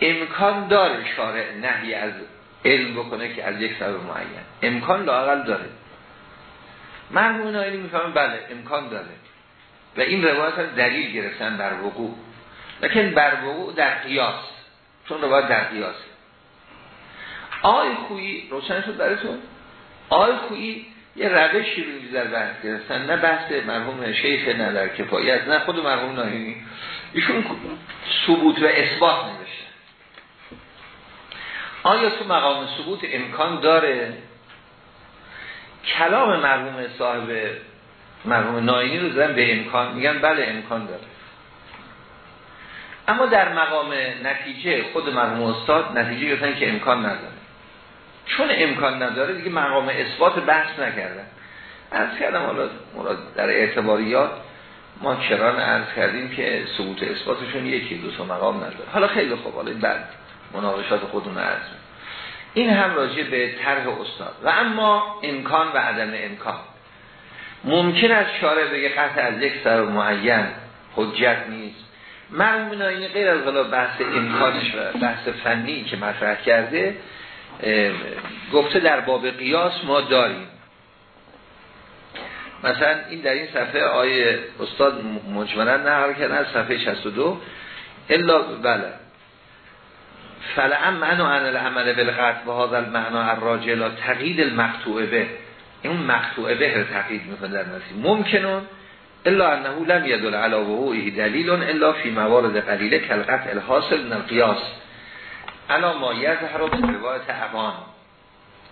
امکان داره شارع نهی از علم بکنه که از یک سبب معین. امکان لاقل داره. مرحوم نایلی می‌فهمه بله امکان داره. و این روایت ها دلیل گرفتن بر وقوع. لیکن بر وقوع در قیاس. چون روایت در قیاس آی خویی روشن شد براتون؟ آی خویی یه روشی رو در بحث گرفتن. نه بحث مرحوم شیخ نه در کفایت نه خود مرحوم نایلی. ایشون ثبوت و اثبات نوشتن آیا تو مقام ثبوت امکان داره؟ کلام مرحوم صاحب مرحوم ناینی رو زدن به امکان میگن بله امکان داره. اما در مقام نتیجه خود مرحوم استاد نتیجه گفتن که امکان نداره. چون امکان نداره دیگه مقام اثبات بحث نکردن. از کردم حالا مراد در اعتباریات ما کران عرض کردیم که ثبوت اثباتشون یکی دو تا مقام نداره. حالا خیلی خوب حالا بعد مناقشات خودمون عرض این هم راجع به طرح استاد. و اما امکان و عدم امکان. ممکن است شارع بگه قطع از یک سر معین حجت نیست. من این غیر از غلا بحث امکانش و بحث فنی که مطرح کرده گفته در باب قیاس ما داریم. مثلا این در این صفحه آیه استاد مجملا نقل کردن از صفحه 62 الا بله. فلعم منو عن العمل بالقطع و هذا المعنى الراجع لا تقیید المقطوع به. این مقطوع به رو تقیید می‌کنه در نسی ممکنون الا انه لم يدل على وقوعه دلیل الا فی موارد قلیله کالقطع الحاصل من القیاس. الا ما یظهر به روایت ابان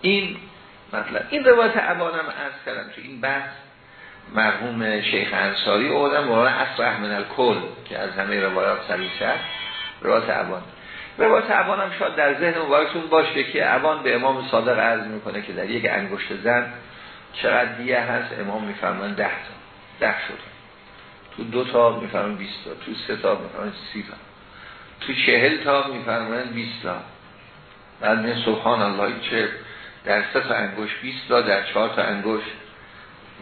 این مطلب. این روایت ابان هم عرض کردم تو این بحث مرحوم شیخ انصاری اوردن مولانا اصرح من الکل که از همه روایات سریع روایت ابان روایت عبان هم شاید در ذهن مبارکتون باشه که عبان به امام صادق عرض می‌کنه که در یک انگشت زن چقدر دیگه هست؟ امام میفرمان ده تا. ده شد تو دو تا میفرمان بیست تا. تو سه تا میفرمان سی تا. تو چهل تا میفرمان بیست تا. بعد سبحان الله چه در سه تا انگشت بیست تا در چهار تا انگشت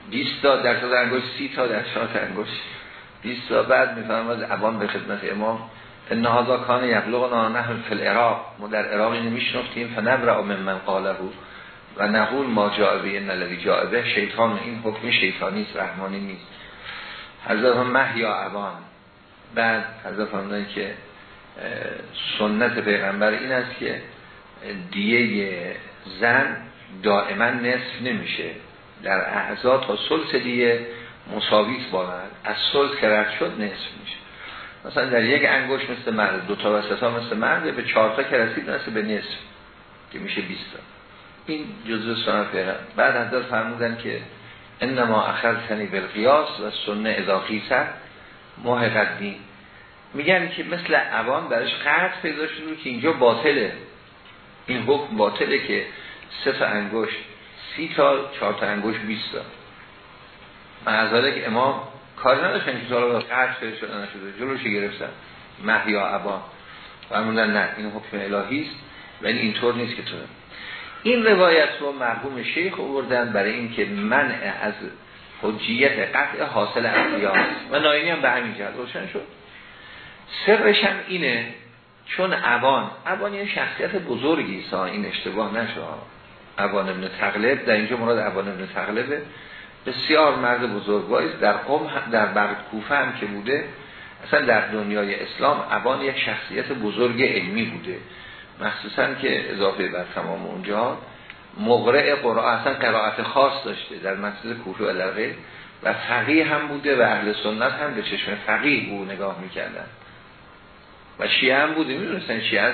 بیست تا در تا انگشت سی تا در تا انگشت. بیست تا بعد میفرمان عبان به خدمت امام ان هذا کان یبلغنا نحن فی العراق. ما در عراق نمیشنفتیم فنبرع من من قاله. و نقول ما جائبه ان جائبه شیطان این حکم شیطانی است رحمانی نیست. حضرت محیا عوان بعد حضرت فرمودن که سنت پیغمبر این است که دیه زن دائما نصف نمیشه. در اعضا تا سلس دیه مساویت بارد. از سلس که رد شد نصف میشه. مثلا در یک انگوش مثل مرد دو تا و سه مثل مرد به چهار تا که رسید مثل به نصف. که میشه 20 تا. این جزء سنت پیغمبر. بعد حضرت فرمودن که انما سنی بالقیاس و سنه اضافی سر ماه قدیم. میگن که مثل عوان درش قطع پیدا شده که اینجا باطله. این حکم باطله که سه تا انگشت سی تا چهار تا انگشت بیست تا. معذاره که امام کار نداشتن که سال قطع پیدا شده نشده. جلوش گرفتن. محیا عوان فرمودن نه این حکم الهی است ولی اینطور نیست که تو. این روایت رو مرحوم شیخ آوردن برای اینکه منع از حجیت قطع حاصل انبیا. و ناینی هم به همین جهت روشن شد. سرش هم اینه چون عوان. عوان یه شخصیت بزرگی سا این اشتباه نشه عوان ابن تغلب در اینجا مراد عوان ابن تغلبه بسیار مرد بزرگواری در قوم در برد کوفه هم که بوده اصلا در دنیای اسلام عوان یک شخصیت بزرگ علمی بوده. مخصوصا که اضافه بر تمام اونجا مقرع قرآن اصلا قرائت خاص داشته در مسجد کوفه و در و فقیه هم بوده و اهل سنت هم به چشم فقیه او نگاه می‌کردن. و شیعه هم بوده می‌دونستن شیعه از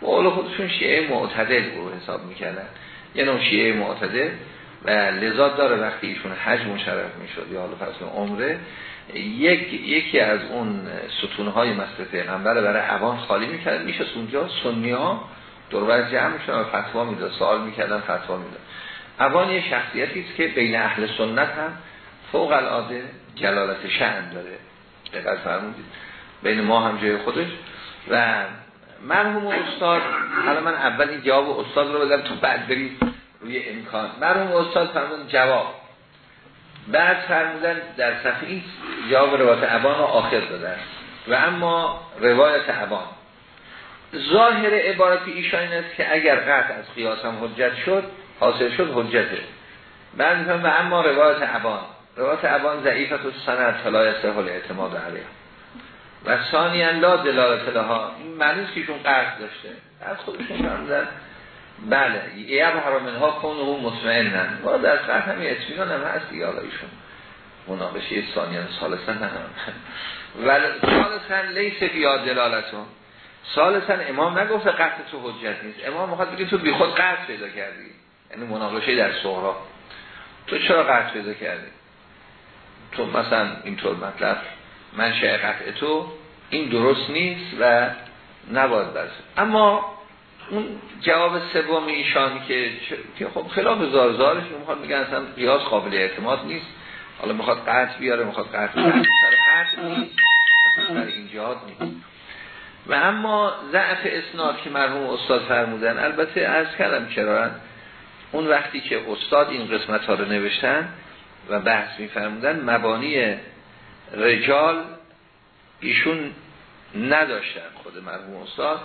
قول خودشون شیعه معتدل رو حساب می‌کردن. یه نوع شیعه معتدل و لذا داره وقتی ایشون حج مشرف می‌شد یا حالا پس عمره. یک یکی از اون ستونهای مسجد پیغمبر برای عوام خالی می‌کرد. میشه اونجا. سنی ها دور جمع می‌شدن و فتوا می‌داد. سوال می‌کردن فتوا می‌داد. عوان یه شخصیتی که بین اهل سنت هم فوق العاده جلالت شأن داره. دقت فرمودید. بین ما هم جای خودش. و مرحوم استاد حالا من اول این جواب استاد رو بدم تو بعد برید روی امکان. مرحوم استاد فرمون جواب. بعد فرمودن در صفحه جواب روایت عبان رو آخر دادن. و اما روایت عبان ظاهر عبارت ایشان این است که اگر قطع از قیاس هم حجت شد حاصل شد حجته. بعد و اما روایت عبان روایت عبان ضعیفت و سند فلای سهل اعتماد علیه. و ثانیا لا دلالت لها این معنی که ایشون قرض داشته. از خودشون فرمودن بله. یه حرامن ها کن و مطمئنن. با در قرض همین اطمینان هم هست. دیگه ایشون مناقشه ثانیا سالسن نه ولی سالسن لیس بیا دلالتون. سالسن امام نگفته قطع تو حجت نیست. امام می‌خواد بگه تو بی خود قطع پیدا کردی. یعنی مناقشه در صغرا تو چرا قطع پیدا کردی؟ تو مثلا اینطور مطلب من قطع تو این درست نیست و نباید برسه اما اون جواب سوم ایشان که که خب خلاف زارزارش می‌خواد میگن اصلا قیاس قابل اعتماد نیست. حالا می‌خواد قطع بیاره می‌خواد قطع بیاره. سر نیست. اصلا این جهاد نیست. و اما ضعف اسناد که مرحوم استاد فرمودن البته از کردم چرا؟ اون وقتی که استاد این قسمت ها رو نوشتن و بحث میفرمودن مبانی رجال ایشون نداشتن خود مرحوم استاد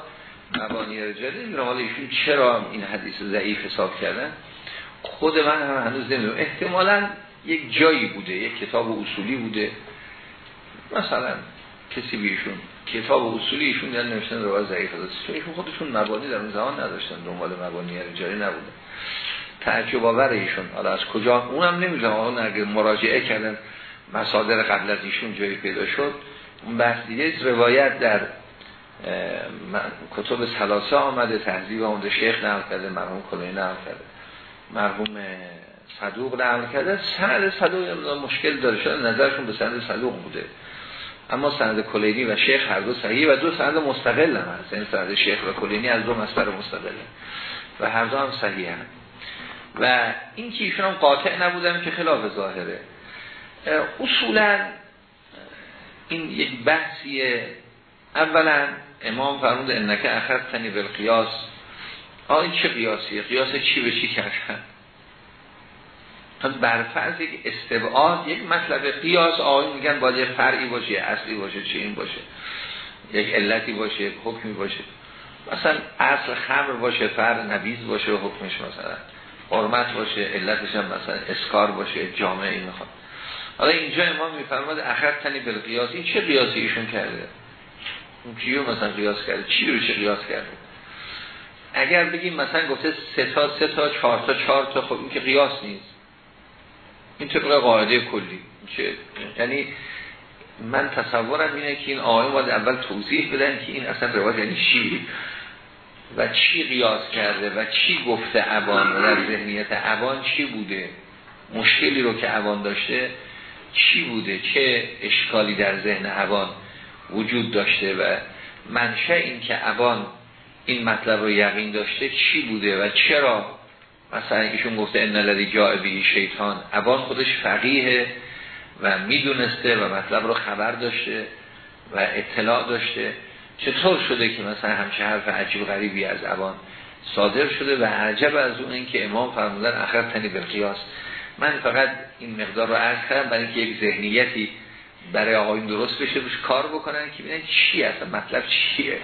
مبانی رجال این حالا ایشون چرا این حدیث ضعیف حساب کردن؟ خود من هم هنوز نمی‌دونم. احتمالا یک جایی بوده یک کتاب اصولی بوده. مثلا کسی بیشون کتاب اصولی ایشون در نوشتن روایت ضعیف چون ایشون خودشون مبانی در اون زمان نداشتن دنبال مبانی رجالی نبوده. تعجب آور ایشون. حالا از کجا؟ اونم نمی‌دونم. آقا مراجعه کردن مصادر قبل از ایشون جایی پیدا شد. اون بحث دیگه روایت در کتب سلاسه آمده تهذیب آمده شیخ نقل کرده مرحوم کلینی نقل کرده مرحوم صدوق نقل کرده. سند صدوق مشکل داره. شده نظرشون به سند صدوق بوده. اما سند کلینی و شیخ هر دو صحیح و دو سند مستقل هم هست. این سند شیخ و کلینی از دو مصدر مستقل و هر دو هم صحیح هم. و این که ایشون هم قاطع نبودن که خلاف ظاهره. اصولا این یک بحثیه. اولا امام فرمود انکه اخذ تنی بالقیاس آن چه قیاسیه؟ قیاس چی به چی کردن؟ پس برفرض یک استبعاد یک مطلب قیاس. آقای میگن باید فرعی باشه اصلی باشه چه این باشه. یک علتی باشه یک حکمی باشه. مثلا اصل خمر باشه فرع نبیز باشه حکمش مثلا حرمت باشه علتش هم مثلا اسکار باشه جامعه این می‌خواد. حالا اینجا امام میفرماد اخر تنی بالقیاس. این چه قیاسی ایشون کرده؟ اون کیو مثلا قیاس کرده؟ چی رو چه قیاس کرده؟ اگر بگیم مثلا گفته سه تا سه تا چهار تا چهار تا خب این که قیاس نیست. این طبق قاعده کلی. چه؟ یعنی من تصورم اینه که این آقای باید اول توضیح بدن که این اصلا روایت یعنی چی و چی قیاس کرده و چی گفته عوان و در ذهنیت عوان چی بوده. مشکلی رو که عوان داشته چی بوده؟ چه اشکالی در ذهن عوان وجود داشته؟ و منشه این که ابان این مطلب رو یقین داشته چی بوده و چرا؟ مثلا ایشون گفته ان الذی جاء به شیطان. ابان خودش فقیه و می‌دونسته و مطلب رو خبر داشته و اطلاع داشته. چطور شده که مثلا همچه حرف عجیب غریبی از ابان صادر شده؟ و عجب از اون اینکه امام فرمودن اخر تنی به قیاس من فقط این مقدار رو عرض کردم برای اینکه یک ذهنیتی برای آقایون درست بشه روش کار بکنن که ببینن چی هست مطلب چیه.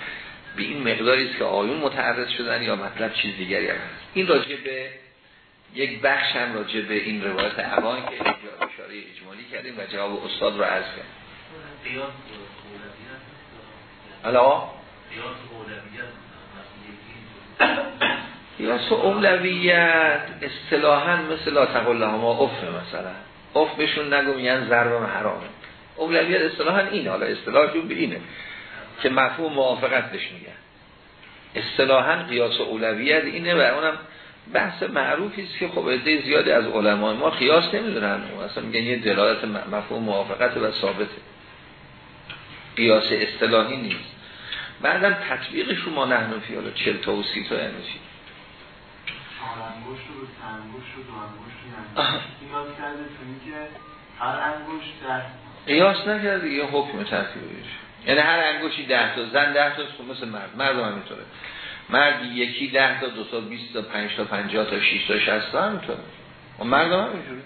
به این مقداری است که آقایون متعرض شدن یا مطلب چیز دیگری هم هست. این راجع به یک بخش هم راجع به این روایت عوان که اشاره اجمالی کردیم و جواب استاد رو عرض کردیم. حالا قیاس اولویت اصطلاحا مثل لا تقل ما افه مثلا. اف بهشون نگو میگن ضرب حرامه. اولویت اصطلاحا این حالا اصطلاحشون به اینه که مفهوم موافقت بهش میگن. اصطلاحا قیاس اولویت اینه و اونم بحث معروفی است که خب عده زیادی از علما ما قیاس نمی‌دونن. اصلا میگن یه دلالت مفهوم موافقت و ثابته. قیاس اصطلاحی نیست. بعدم رو ما نحن فی حالا 40 تا و 30 تا یعنی چی انگشت رو سه انگشت رو دو انگشت قیاس کرده چون که هر انگشت در قیاس نکرده یه حکم ترتیبش یعنی هر انگشتی 10 تا زن 10 تا مثل مرد. مرد هم همینطوره مرد یکی 10 تا دو تا 20 تا 5 تا 50 تا 6 تا 60 تا همینطوره و مرد هم همینطوره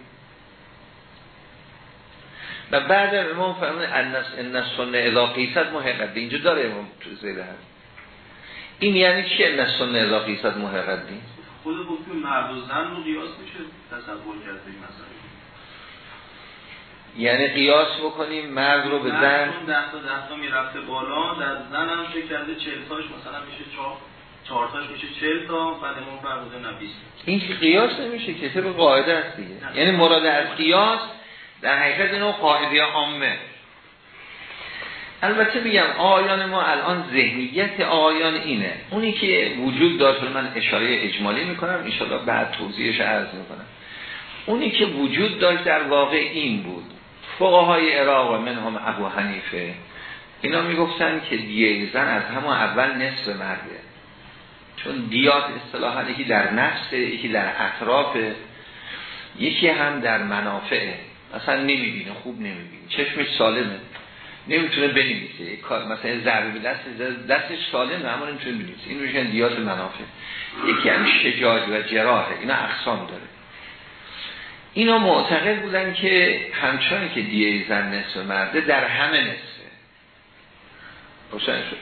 و بعد امام فرمونه ان سنه اذا قیست محقق اینجا داره امام تو زیده هست. این یعنی چی ان سنه اذا قیست محقق خود حکم مرد و زن رو قیاس میشه تصور کرد این مسئله؟ یعنی قیاس بکنیم مرد رو به زن؟ ده تا ده تا می‌رفته بالا در زن هم چه کرده چل تاش مثلا میشه چهار چهار تاش میشه چل تا بعد امام فرموده نه بیست. این که قیاس نمیشه که طبق قاعده است دیگه. یعنی مراد از قیاس در حقیقت اینو قاعده عامه. البته میگم آیان ما الان ذهنیت آیان اینه. اونی که وجود داشت من اشاره اجمالی می‌کنم انشاءالله بعد توضیحش عرض می‌کنم. اونی که وجود داشت در واقع این بود. فقهای عراق و من هم ابو حنیفه اینا می‌گفتن که دیه زن از همون اول نصف مرده. چون دیات اصطلاحا یکی در نفس یکی در اطراف یکی هم در منافعه مثلا نمی‌بینه خوب نمی‌بینه. چشمش سالمه. نمی‌تونه بنویسه. کار مثلا ضربه دست دستش سالمه اما نمی‌تونه بنویسه. این میشن دیات منافع. یکی هم شجاج و جراحه. اینا اقسام داره. اینا معتقد بودن که همچنان که دیه زن نصف مرده در همه نصفه. شد.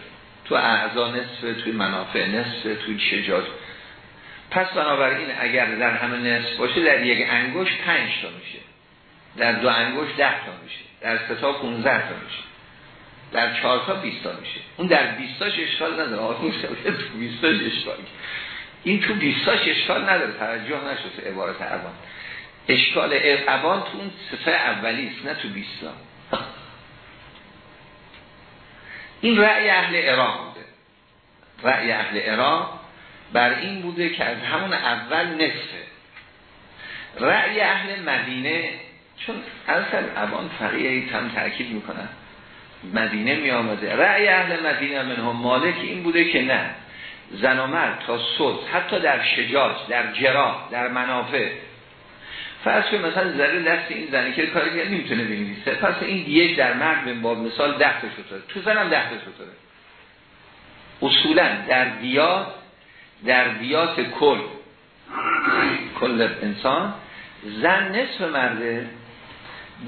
تو اعضا نصفه توی منافع نصفه توی شجاج پس بنابراین اگر در همه نصف باشه در یک انگوش پنج تا میشه. در دو انگوش ده تا میشه. در سه تا 15 تا میشه. در چهار تا 20 تا میشه. اون در 20 تاش اشکال نداره. آقا تو 20 تاش اشکال. این تو 20 تاش اشکال نداره. توجه نشده عبارت ابان اشکال ابان تو اون سه اولی است نه تو 20 تا این رأی اهل ایران بوده. رأی اهل ایران بر این بوده که از همون اول نصفه. رأی اهل مدینه چون اصلا ابان فقیه هم تاکید می‌کنن. مدینه می آمده رأی اهل مدینه من هم مالک این بوده که نه. زن و مرد تا صد حتی در شجاج در جراح در منافع. فرض که مثلا زره دست این زنی که کاری که نمی‌تونه بنویسه پس این یک در مرد به باب مثال ده تا شطوره. تو زنم ده تا شطوره. اصولا در دیات در دیات کل. کل انسان. زن نصف مرده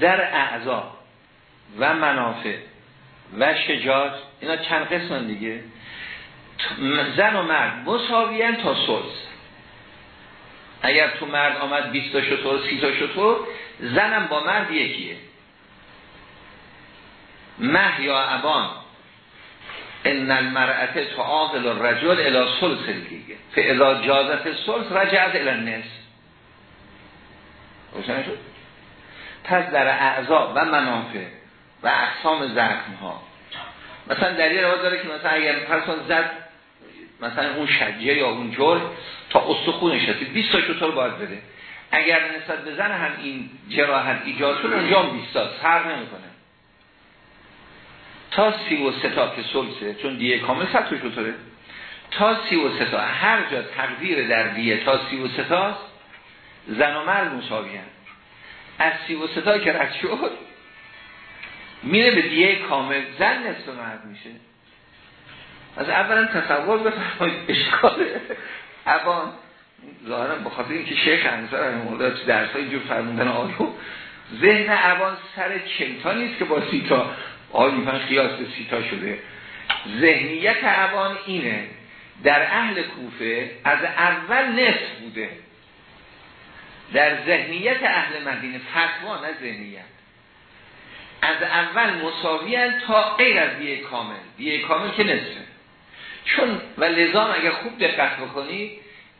در اعضا و منافع. و شجاج اینا چند قسمن دیگه. زن و مرد مساویان تا سلس اگر تو مرد آمد 20 تا شطور 30 تا شطور زنم با مرد یکیه. مه یا ابان ان المرأت تعاقل الرجل الى سلس دیگه. فاذا جازت سلس رجعت الى النصف روشن شد؟ پس در اعضا و منافع. و اقسام زخم ها مثلا در یه رواد داره که مثلا اگر پرسان زد مثلا اون شجه یا اون جل تا استخونش هستی 20 تا شطور باید بده. اگر نسبت به زن هم این جراحت ایجاد شد اونجا 20 تا. فرق نمی‌کنه. تا سی و ستا که سلسه چون دیه کامل ست شطوره تا سی و ستا هر جا تقدیر در دیه تا سی و ستاست زن و مرد مساوی از سی و ستا که رد شد میره به دیه کامل زن نصف مرد میشه. از اولا تصور بفرمایید اشکال ابان ظاهرا بخاطر اینکه شیخ انصار در درس های اینجور فرموندن آیو ذهن عوان سر چنتا نیست که با سیتا آقای میفن قیاس به سیتا شده. ذهنیت عوان اینه در اهل کوفه از اول نصف بوده. در ذهنیت اهل مدینه فتوا نه ذهنیت. از اول مساوی تا غیر از دیه کامل. دیه کامل که نصفه. چون و لزام اگر خوب دقت بکنید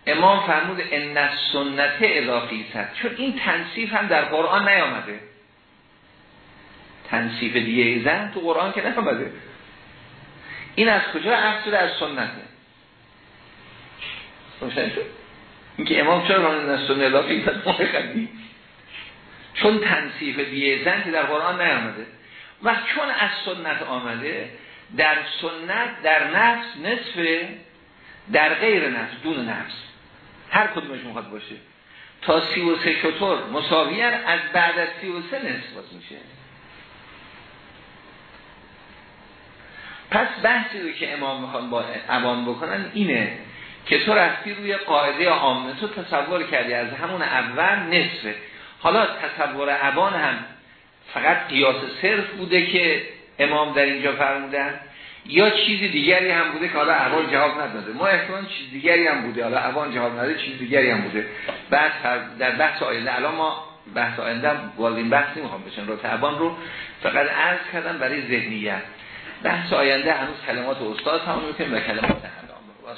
امام فرمود ان سنت اضافی است چون این تنصیف هم در قرآن نیامده. تنصیف دیگه زن تو قرآن که نیامده. این از کجا؟ اخذ از سنته این که امام چرا فرمود سنت اضافی است چون تنصیف دیگه زن که در قرآن نیامده. و چون از سنت آمده در سنت در نفس نصفه در غیر نفس دون نفس. هر کدومش می‌خواد باشه. تا سی و سه شطور مساویان از بعد از سی و سه نصف میشه. پس بحثی رو که امام می‌خوان با عوان بکنن اینه که تو رفتی روی قاعده عامه تو تصور کردی از همون اول نصفه. حالا تصور عوان هم فقط قیاس صرف بوده که امام در اینجا فرمودن یا چیزی دیگری هم بوده که حالا اوان جواب نداده. ما احتمال چیز دیگری هم بوده. حالا اوان جواب نداده چیز دیگری هم بوده. بعد در بحث آینده الان ما بحث آینده این بحث نمی‌خوام بشن رو تعبان رو فقط عرض کردم برای ذهنیت. بحث آینده هنوز کلمات استاد هم می‌کنیم و کلمات هم و